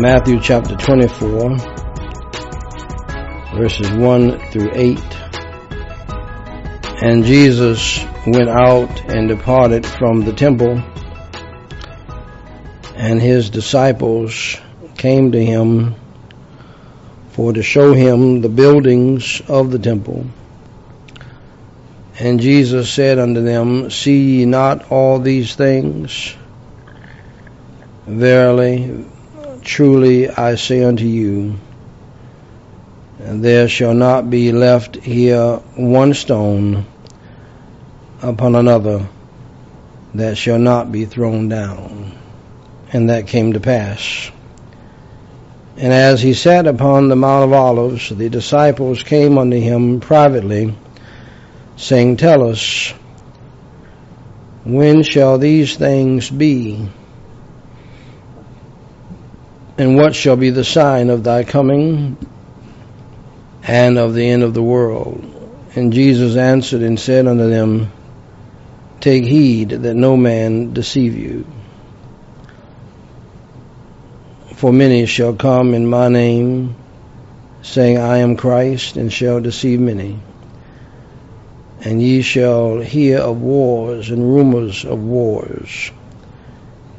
Matthew chapter 24, verses 1 through 8. And Jesus went out and departed from the temple, and his disciples came to him for to show him the buildings of the temple. And Jesus said unto them, See ye not all these things? Verily, Truly I say unto you, and there shall not be left here one stone upon another that shall not be thrown down. And that came to pass. And as he sat upon the Mount of Olives, the disciples came unto him privately, saying, Tell us, when shall these things be? And what shall be the sign of thy coming and of the end of the world? And Jesus answered and said unto them, Take heed that no man deceive you. For many shall come in my name, saying, I am Christ, and shall deceive many. And ye shall hear of wars and rumors of wars.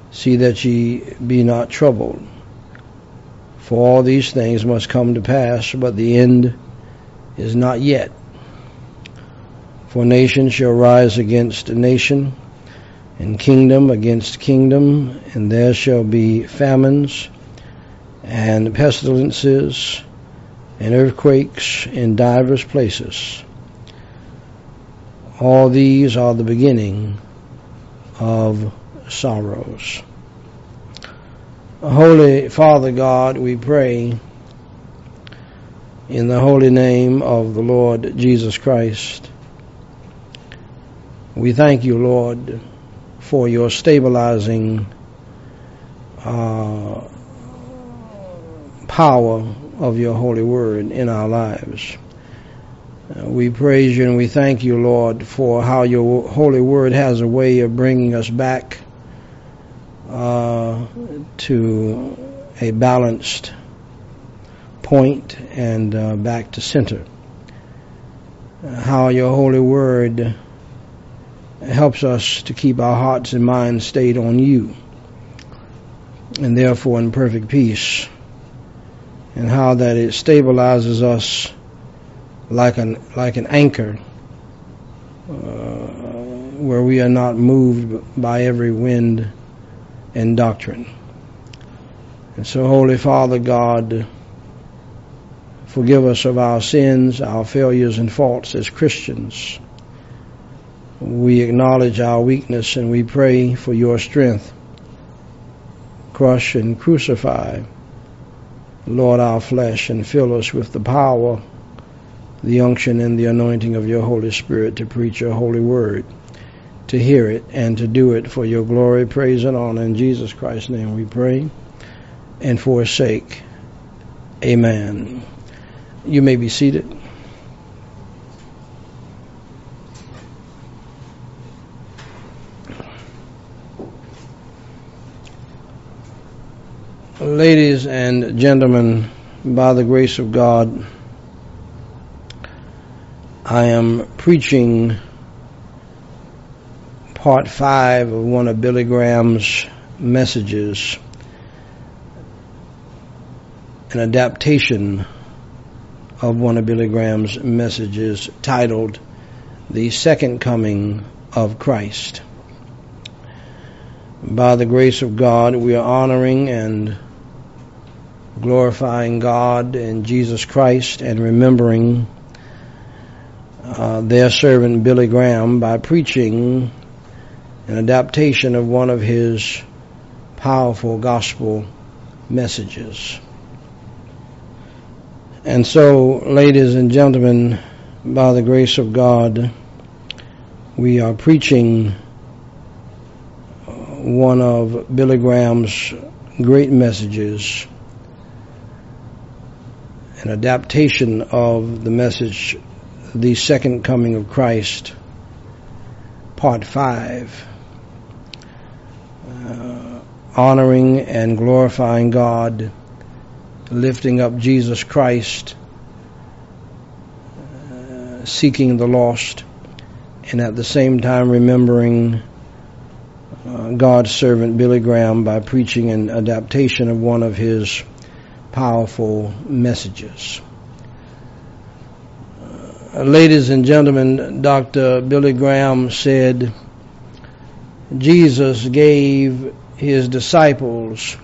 See that ye be not troubled for all these things must come to pass, but the end is not yet. For nation shall rise against nation, and kingdom against kingdom, and there shall be famines, and pestilences, and earthquakes in divers places. All these are the beginning of sorrows. Holy Father God, we pray in the holy name of the Lord Jesus Christ. We thank you, Lord, for your stabilizing uh, power of your holy word in our lives. Uh, we praise you and we thank you, Lord, for how your holy word has a way of bringing us back uh, to a balanced point and uh, back to center. How your holy word helps us to keep our hearts and minds stayed on you and therefore in perfect peace and how that it stabilizes us like an like an anchor uh, where we are not moved by every wind and doctrine. And so, Holy Father God, forgive us of our sins, our failures and faults as Christians. We acknowledge our weakness and we pray for your strength. Crush and crucify, Lord, our flesh and fill us with the power, the unction, and the anointing of your Holy Spirit to preach your holy word to hear it and to do it for your glory, praise, and honor. In Jesus Christ's name we pray. And for his sake, amen. You may be seated. Ladies and gentlemen, by the grace of God, I am preaching part five of one of Billy Graham's messages, an adaptation of one of Billy Graham's messages titled The Second Coming of Christ. By the grace of God, we are honoring and glorifying God and Jesus Christ and remembering uh, their servant Billy Graham by preaching an adaptation of one of his powerful gospel messages. And so, ladies and gentlemen, by the grace of God, we are preaching one of Billy Graham's great messages, an adaptation of the message, The Second Coming of Christ, Part 5 uh, honoring and glorifying God lifting up Jesus Christ, uh, seeking the lost, and at the same time remembering uh, God's servant Billy Graham by preaching an adaptation of one of his powerful messages. Uh, ladies and gentlemen, Dr. Billy Graham said Jesus gave his disciples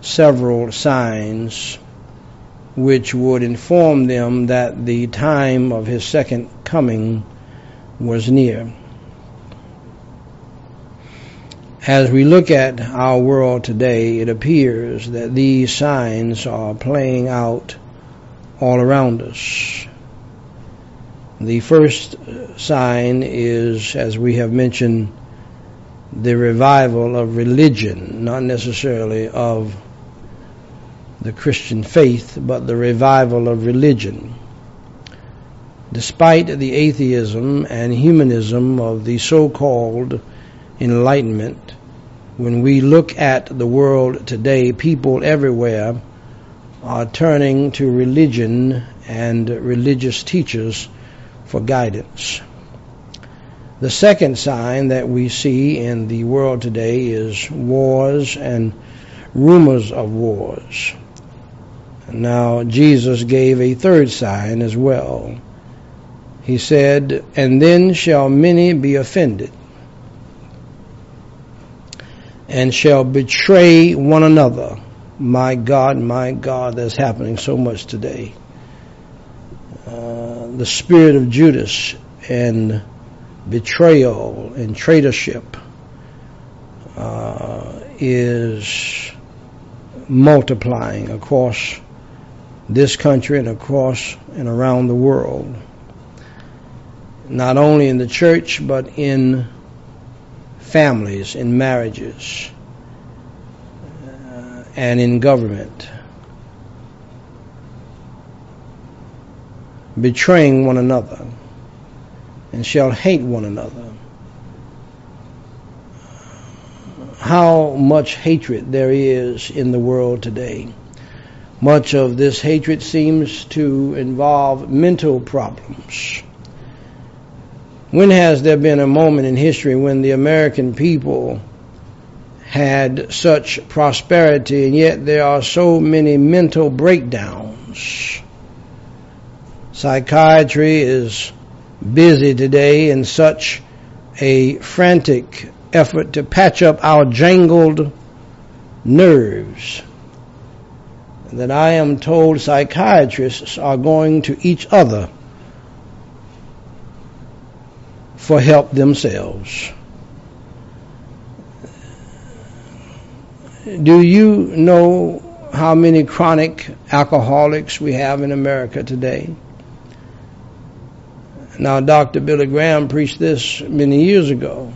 several signs which would inform them that the time of his second coming was near. As we look at our world today, it appears that these signs are playing out all around us. The first sign is, as we have mentioned, the revival of religion, not necessarily of the Christian faith, but the revival of religion. Despite the atheism and humanism of the so-called Enlightenment, when we look at the world today, people everywhere are turning to religion and religious teachers for guidance. The second sign that we see in the world today is wars and rumors of wars. Now, Jesus gave a third sign as well. He said, And then shall many be offended, and shall betray one another. My God, my God, that's happening so much today. Uh, the spirit of Judas and betrayal and traitorship uh, is multiplying across this country and across and around the world. Not only in the church, but in families, in marriages, uh, and in government. Betraying one another and shall hate one another. How much hatred there is in the world today. Much of this hatred seems to involve mental problems. When has there been a moment in history when the American people had such prosperity and yet there are so many mental breakdowns? Psychiatry is busy today in such a frantic effort to patch up our jangled nerves that I am told psychiatrists are going to each other for help themselves. Do you know how many chronic alcoholics we have in America today? Now, Dr. Billy Graham preached this many years ago.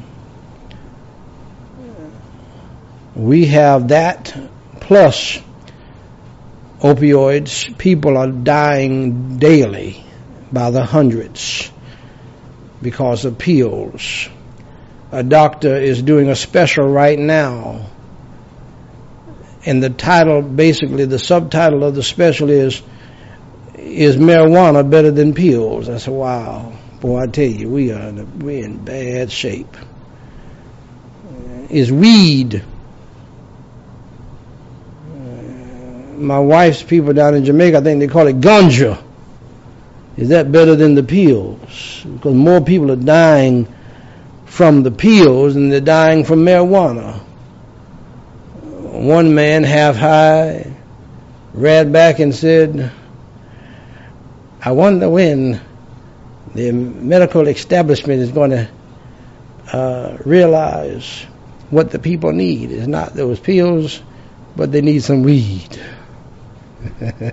We have that plus opioids, people are dying daily by the hundreds because of pills. A doctor is doing a special right now. And the title, basically, the subtitle of the special is, is marijuana better than pills? I said, wow. Boy, I tell you, we are in, we're in bad shape. Uh, is weed uh, my wife's people down in Jamaica, I think they call it ganja. Is that better than the pills? Because more people are dying from the pills than they're dying from marijuana. One man, half high, read back and said, I wonder when the medical establishment is going to uh, realize what the people need. It's not those pills, but they need some weed.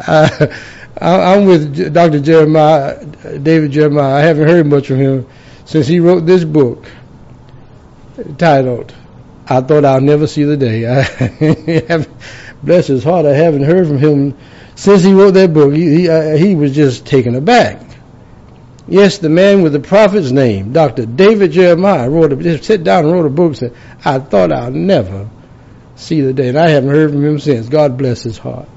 I, I'm with Dr. Jeremiah, David Jeremiah. I haven't heard much from him since he wrote this book titled, I Thought I'll Never See the Day. I bless his heart, I haven't heard from him since he wrote that book. He, he, uh, he was just taken aback. Yes, the man with the prophet's name, Dr. David Jeremiah, wrote a, just sit down and wrote a book. Said, "I thought I'll never see the day," and I haven't heard from him since. God bless his heart.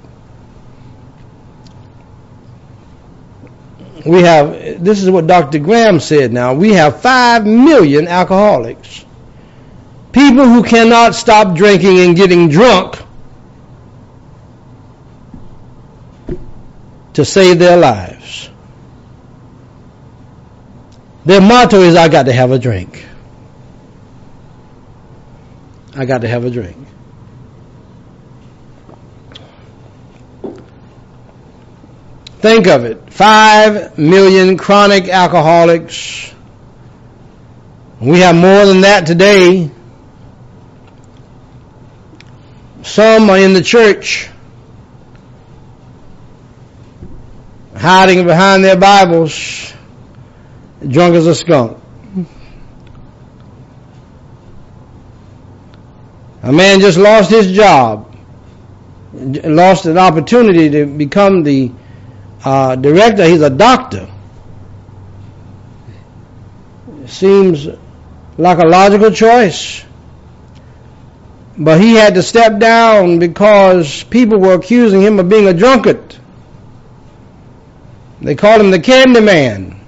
We have. This is what Dr. Graham said. Now we have five million alcoholics, people who cannot stop drinking and getting drunk to save their lives. Their motto is, I got to have a drink. I got to have a drink. Think of it. Five million chronic alcoholics. We have more than that today. Some are in the church, hiding behind their Bibles drunk as a skunk. A man just lost his job, lost an opportunity to become the uh, director. He's a doctor. Seems like a logical choice. But he had to step down because people were accusing him of being a drunkard. They called him the candy man.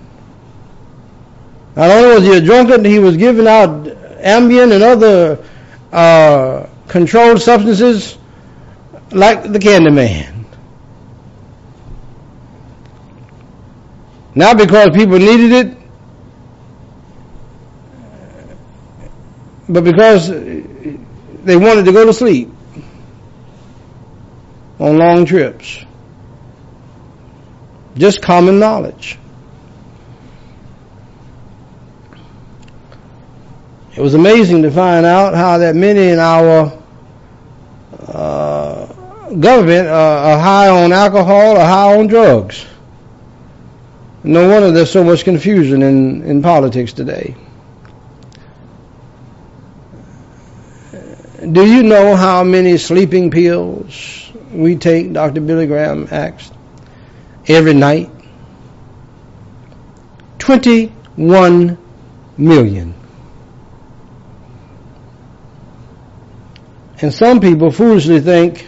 Not only was he a drunkard, he was giving out Ambien and other uh, controlled substances like the candy man. Not because people needed it, but because they wanted to go to sleep on long trips. Just common knowledge. It was amazing to find out how that many in our uh, government uh, are high on alcohol or high on drugs. No wonder there's so much confusion in, in politics today. Do you know how many sleeping pills we take, Dr. Billy Graham asked, every night? 21 million. And some people foolishly think,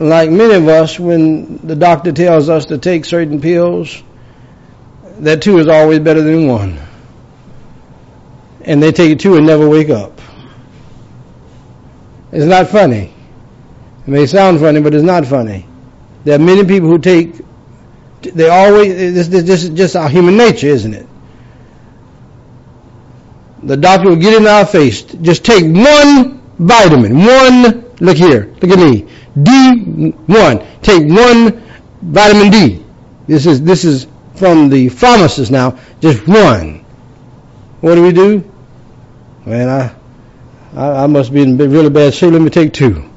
like many of us, when the doctor tells us to take certain pills, that two is always better than one. And they take two and never wake up. It's not funny. It may sound funny, but it's not funny. There are many people who take, they always, this, this, this is just our human nature, isn't it? The doctor will get in our face. Just take one vitamin. One, look here, look at me. D1. Take one vitamin D. This is, this is from the pharmacist now. Just one. What do we do? Man, I, I, I must be in really bad shape. Let me take two.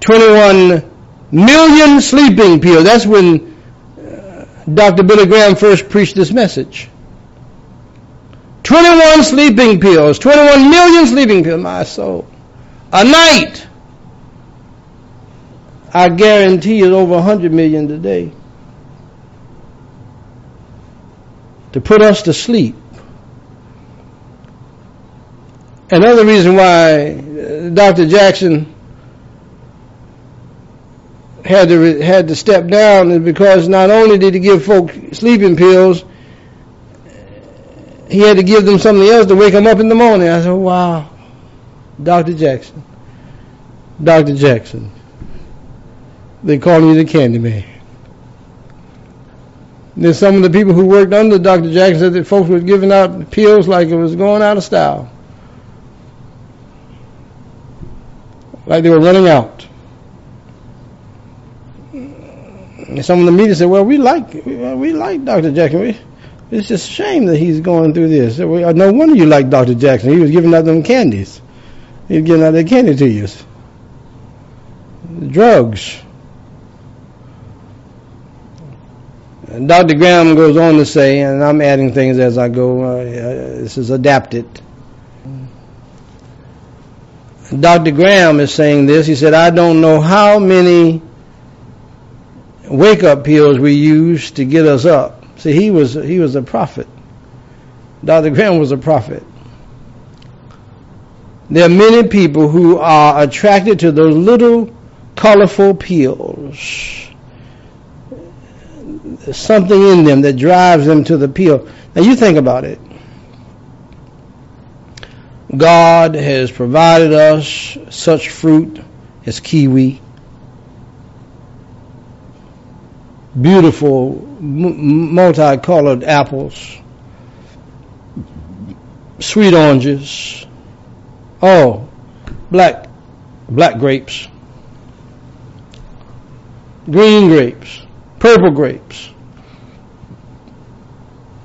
21 million sleeping pills. That's when uh, Dr. Billy Graham first preached this message. 21 sleeping pills, 21 million sleeping pills, my soul. A night. I guarantee it's over 100 million today. To put us to sleep. Another reason why uh, Dr. Jackson had to had to step down is because not only did he give folk sleeping pills, he had to give them something else to wake them up in the morning. I said, "Wow, Dr. Jackson, Dr. Jackson, they call you the Candy Man." Then some of the people who worked under Dr. Jackson said that folks were giving out pills like it was going out of style, like they were running out. And some of the media said, "Well, we like we like Dr. Jackson. We, it's just a shame that he's going through this. No wonder you like Dr. Jackson. He was giving out them candies. He was giving out that candy to you. Drugs." And Dr. Graham goes on to say, and I'm adding things as I go. Uh, this is adapted. Dr. Graham is saying this. He said, I don't know how many wake up pills we use to get us up. See, he was he was a prophet. Dr. Graham was a prophet. There are many people who are attracted to those little colorful pills. There's something in them that drives them to the pill. Now you think about it. God has provided us such fruit as kiwi, beautiful multicolored apples, sweet oranges, oh, black black grapes, green grapes, purple grapes.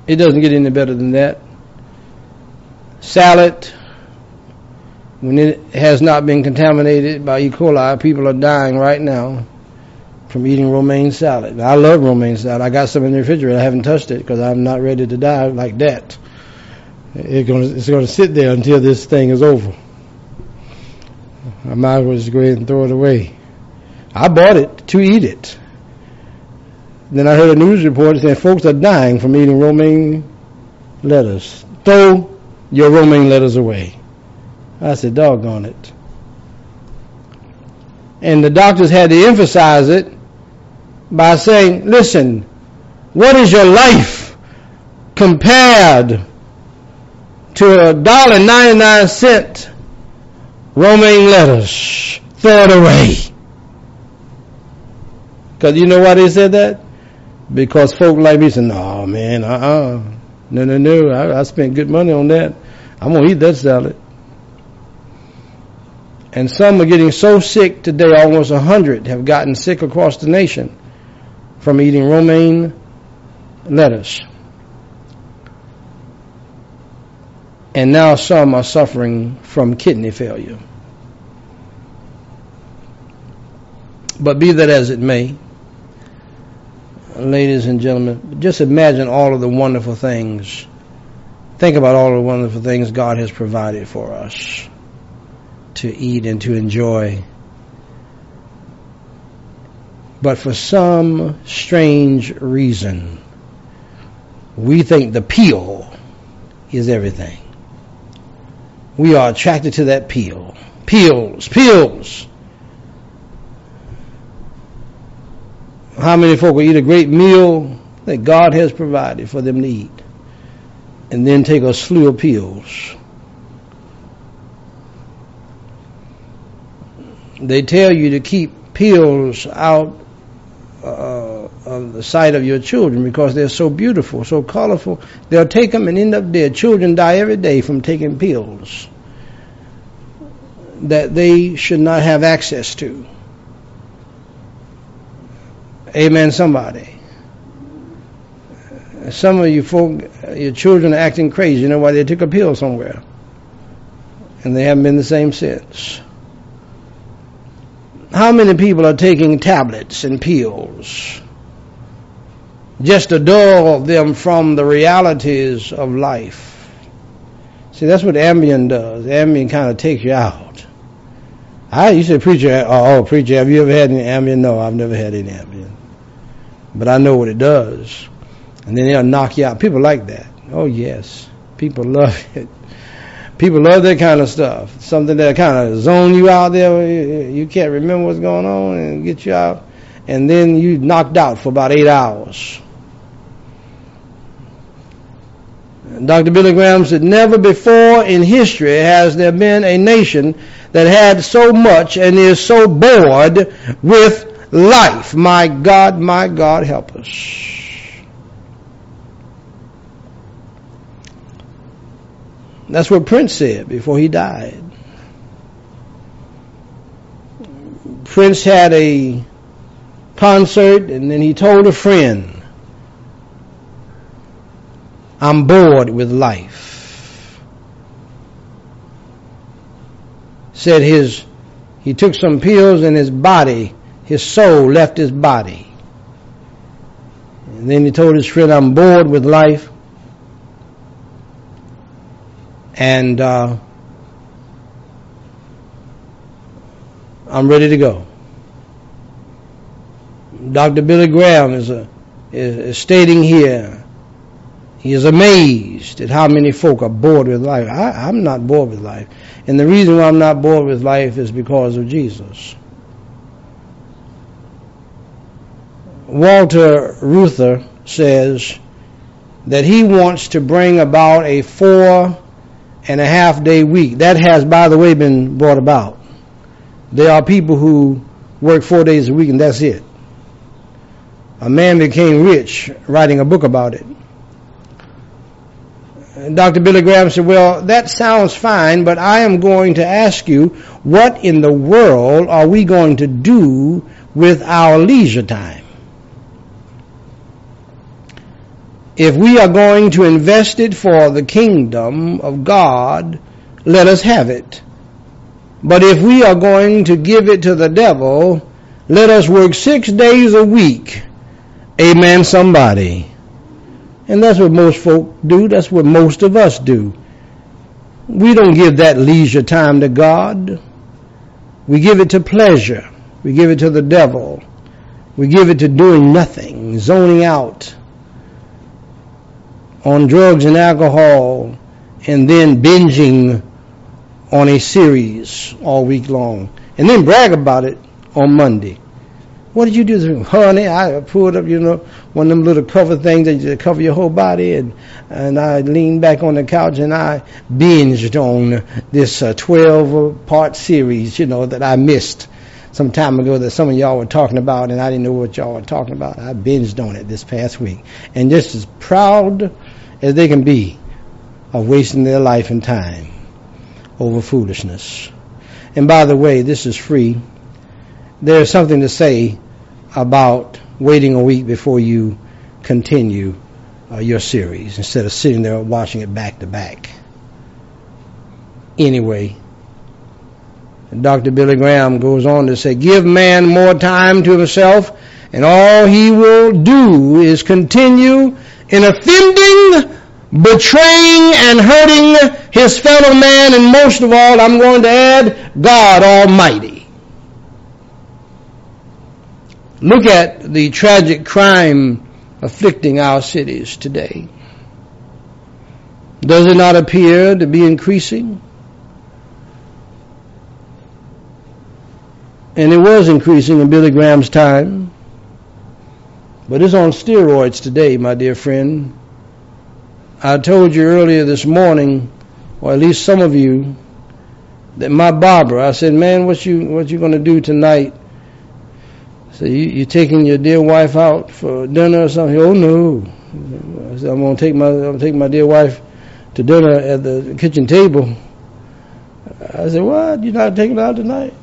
It doesn't get any better than that. Salad, when it has not been contaminated by E. coli, people are dying right now from eating romaine salad. I love romaine salad. I got some in the refrigerator. I haven't touched it because I'm not ready to die like that. It's going, to, it's going to sit there until this thing is over. I might as well just go ahead and throw it away. I bought it to eat it. Then I heard a news report saying folks are dying from eating romaine lettuce. Throw your romaine lettuce away. I said, doggone it. And the doctors had to emphasize it by saying, listen, what is your life compared to a dollar ninety nine cent romaine lettuce? Throw it away. Because you know why they said that? Because folk like me said, no man, uh-uh. No, no, no. I, I spent good money on that. I'm going to eat that salad. And some are getting so sick today, almost a hundred have gotten sick across the nation from eating romaine lettuce. And now some are suffering from kidney failure. But be that as it may, ladies and gentlemen, just imagine all of the wonderful things. Think about all the wonderful things God has provided for us to eat and to enjoy but for some strange reason, we think the peel is everything. We are attracted to that peel. Peels, peels. How many folk will eat a great meal that God has provided for them to eat and then take a slew of peels? They tell you to keep pills out uh, of the sight of your children because they're so beautiful, so colorful. They'll take them and end up dead. Children die every day from taking pills that they should not have access to. Amen, somebody. Some of you folk, your children are acting crazy. You know why? They took a pill somewhere. And they haven't been the same since. How many people are taking tablets and pills just to dull them from the realities of life? See, that's what Ambien does. Ambien kind of takes you out. I used to preacher, oh, oh, preacher, have you ever had any Ambien? No, I've never had any Ambien. But I know what it does. And then they'll knock you out. People like that. Oh, yes. People love it. People love that kind of stuff. Something that kind of zone you out there. You can't remember what's going on and get you out. And then you knocked out for about eight hours. Dr. Billy Graham said, never before in history has there been a nation that had so much and is so bored with life. My God, my God, help us. That's what Prince said before he died. Prince had a concert and then he told a friend, I'm bored with life. Said his, he took some pills and his body, his soul left his body. And then he told his friend, I'm bored with life. And uh, I'm ready to go. Dr. Billy Graham is, a, is, is stating here, he is amazed at how many folk are bored with life. I, I'm not bored with life. And the reason why I'm not bored with life is because of Jesus. Walter Reuther says that he wants to bring about a four and a half day week. That has, by the way, been brought about. There are people who work four days a week and that's it. A man became rich writing a book about it. Dr. Billy Graham said, well, that sounds fine, but I am going to ask you, what in the world are we going to do with our leisure time? If we are going to invest it for the kingdom of God, let us have it. But if we are going to give it to the devil, let us work six days a week. Amen, somebody. And that's what most folk do. That's what most of us do. We don't give that leisure time to God. We give it to pleasure. We give it to the devil. We give it to doing nothing, zoning out on drugs and alcohol, and then binging on a series all week long, and then brag about it on Monday. What did you do? Honey, I pulled up, you know, one of them little cover things that you cover your whole body, and and I leaned back on the couch and I binged on this uh, 12 part series, you know, that I missed some time ago that some of y'all were talking about, and I didn't know what y'all were talking about. I binged on it this past week, and just as proud as they can be of wasting their life and time over foolishness. And by the way, this is free. There's something to say about waiting a week before you continue uh, your series instead of sitting there watching it back to back. Anyway, Dr. Billy Graham goes on to say, give man more time to himself and all he will do is continue in offending, betraying, and hurting his fellow man, and most of all, I'm going to add, God Almighty. Look at the tragic crime afflicting our cities today. Does it not appear to be increasing? And it was increasing in Billy Graham's time. But it's on steroids today, my dear friend. I told you earlier this morning, or at least some of you, that my barber, I said, man, what you what you gonna do tonight? So you you taking your dear wife out for dinner or something? Oh no. I said, I'm gonna take my I'm gonna take my dear wife to dinner at the kitchen table. I said, what? You're not taking her out tonight?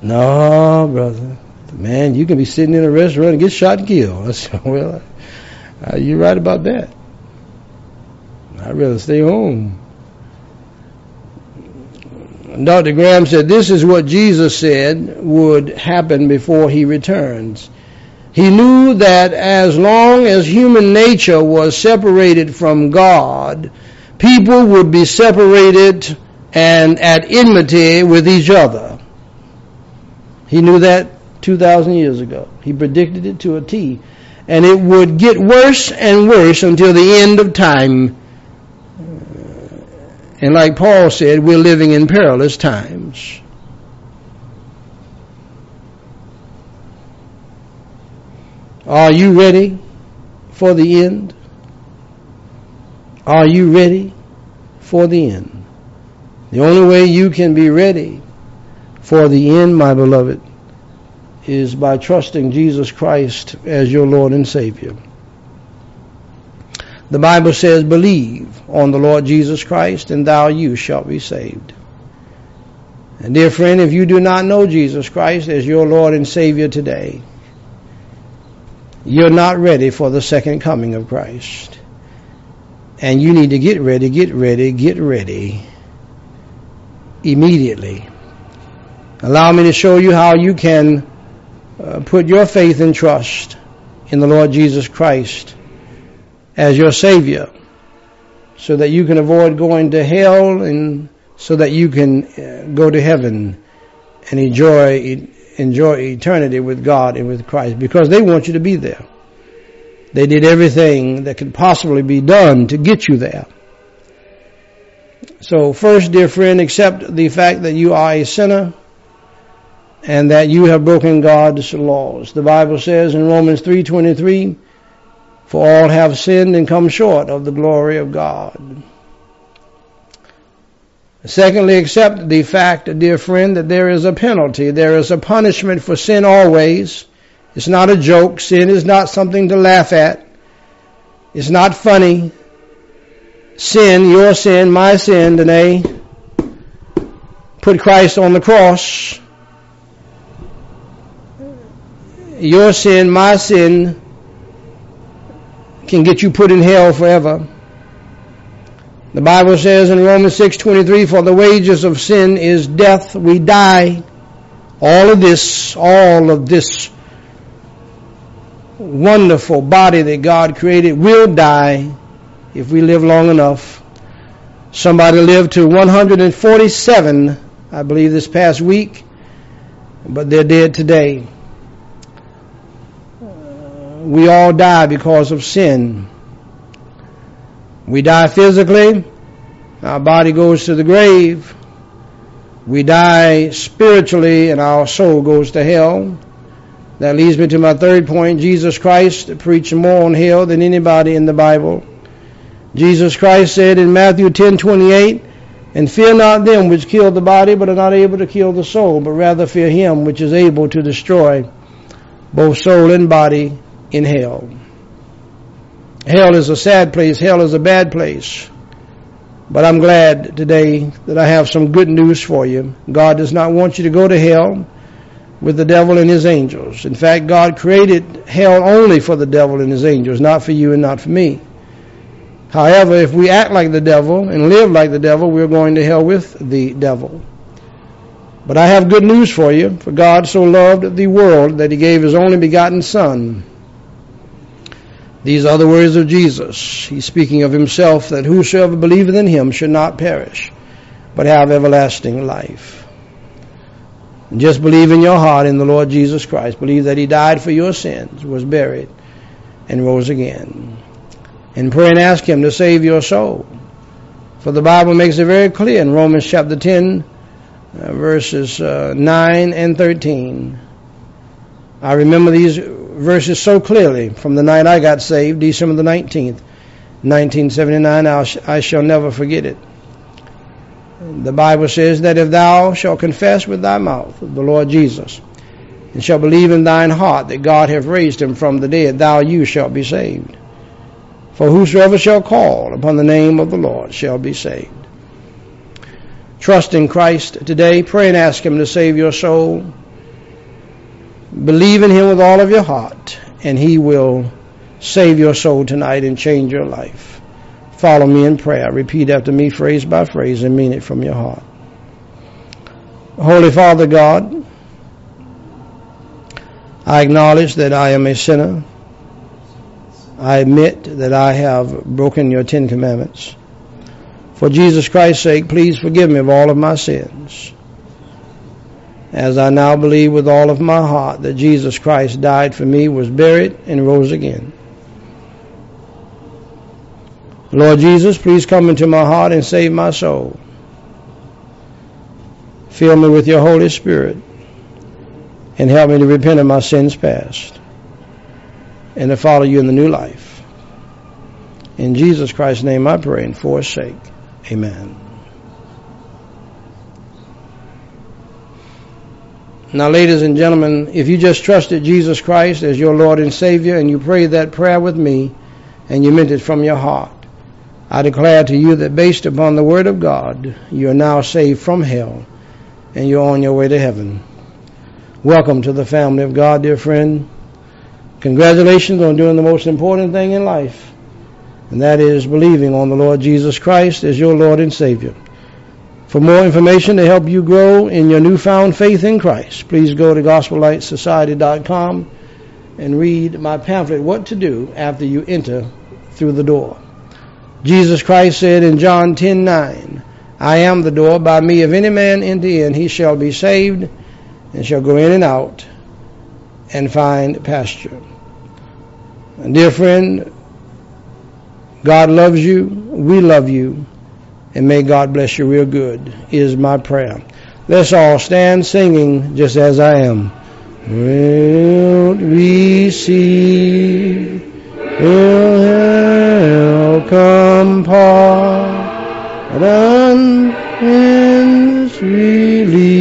No, brother man, you can be sitting in a restaurant and get shot and killed. I said, well, uh, you're right about that. I'd rather stay home. Dr. Graham said, this is what Jesus said would happen before he returns. He knew that as long as human nature was separated from God, people would be separated and at enmity with each other. He knew that 2,000 years ago. He predicted it to a T. And it would get worse and worse until the end of time. And like Paul said, we're living in perilous times. Are you ready for the end? Are you ready for the end? The only way you can be ready for the end, my beloved, is by trusting Jesus Christ as your Lord and Savior. The Bible says, believe on the Lord Jesus Christ and thou you shalt be saved. And dear friend, if you do not know Jesus Christ as your Lord and Savior today, you're not ready for the second coming of Christ. And you need to get ready, get ready, get ready immediately. Allow me to show you how you can uh, put your faith and trust in the Lord Jesus Christ as your Savior so that you can avoid going to hell and so that you can uh, go to heaven and enjoy enjoy eternity with God and with Christ because they want you to be there. They did everything that could possibly be done to get you there. So first, dear friend, accept the fact that you are a sinner and that you have broken God's laws. The Bible says in Romans 3:23, "For all have sinned and come short of the glory of God." Secondly, accept the fact, dear friend, that there is a penalty. There is a punishment for sin always. It's not a joke. Sin is not something to laugh at. It's not funny. Sin, your sin, my sin, Danae, put Christ on the cross. Your sin, my sin, can get you put in hell forever. The Bible says in Romans 6:23, "For the wages of sin is death; we die." All of this, all of this wonderful body that God created will die if we live long enough. Somebody lived to 147, I believe, this past week, but they're dead today. We all die because of sin. We die physically, our body goes to the grave. We die spiritually, and our soul goes to hell. That leads me to my third point. Jesus Christ preached more on hell than anybody in the Bible. Jesus Christ said in Matthew 10:28, "And fear not them which kill the body, but are not able to kill the soul, but rather fear him which is able to destroy both soul and body in hell." Hell is a sad place. Hell is a bad place. But I'm glad today that I have some good news for you. God does not want you to go to hell with the devil and his angels. In fact, God created hell only for the devil and his angels, not for you and not for me. However, if we act like the devil and live like the devil, we're going to hell with the devil. But I have good news for you, for God so loved the world that he gave his only begotten Son these are the words of Jesus. He's speaking of himself that whosoever believeth in him should not perish, but have everlasting life. And just believe in your heart in the Lord Jesus Christ. Believe that he died for your sins, was buried, and rose again. And pray and ask him to save your soul. For the Bible makes it very clear in Romans chapter 10, uh, verses uh, 9 and 13. I remember these verses so clearly from the night I got saved, December the 19th, 1979. I'll, I shall never forget it. The Bible says that if thou shalt confess with thy mouth the Lord Jesus, and shalt believe in thine heart that God hath raised him from the dead, thou you shalt be saved. For whosoever shall call upon the name of the Lord shall be saved. Trust in Christ today. Pray and ask him to save your soul. Believe in Him with all of your heart, and He will save your soul tonight and change your life. Follow me in prayer. Repeat after me, phrase by phrase, and mean it from your heart. Holy Father God, I acknowledge that I am a sinner. I admit that I have broken your Ten Commandments. For Jesus Christ's sake, please forgive me of all of my sins as I now believe with all of my heart that Jesus Christ died for me, was buried, and rose again. Lord Jesus, please come into my heart and save my soul. Fill me with your Holy Spirit and help me to repent of my sins past and to follow you in the new life. In Jesus Christ's name I pray and for his sake. Amen. Now, ladies and gentlemen, if you just trusted Jesus Christ as your Lord and Savior and you prayed that prayer with me and you meant it from your heart, I declare to you that based upon the Word of God, you are now saved from hell and you're on your way to heaven. Welcome to the family of God, dear friend. Congratulations on doing the most important thing in life, and that is believing on the Lord Jesus Christ as your Lord and Savior. For more information to help you grow in your newfound faith in Christ, please go to gospellightsociety.com and read my pamphlet, What to Do After You Enter Through the Door. Jesus Christ said in John 10:9, I am the door, by me if any man enter in, he shall be saved and shall go in and out and find pasture. And dear friend, God loves you, we love you, and may God bless you real good, is my prayer. Let's all stand singing just as I am. Will receive, will come pardon and relief,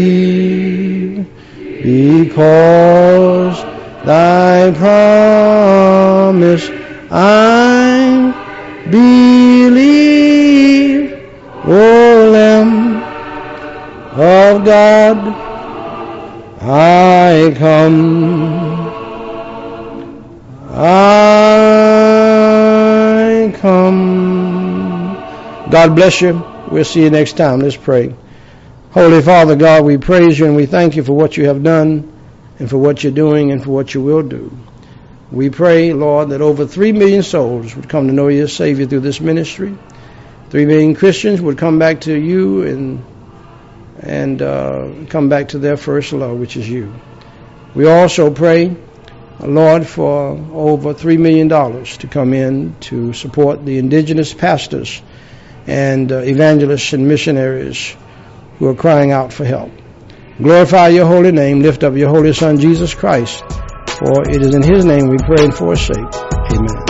because thy promise I believe, O Lamb of God, I come. I come. God bless you. We'll see you next time. Let's pray. Holy Father God, we praise you and we thank you for what you have done and for what you're doing and for what you will do. We pray, Lord, that over three million souls would come to know you as Savior through this ministry. Three million Christians would come back to you and and uh, come back to their first love, which is you. We also pray, Lord, for over three million dollars to come in to support the indigenous pastors and uh, evangelists and missionaries who are crying out for help. Glorify your holy name. Lift up your holy Son, Jesus Christ. For it is in his name we pray and forsake. Amen.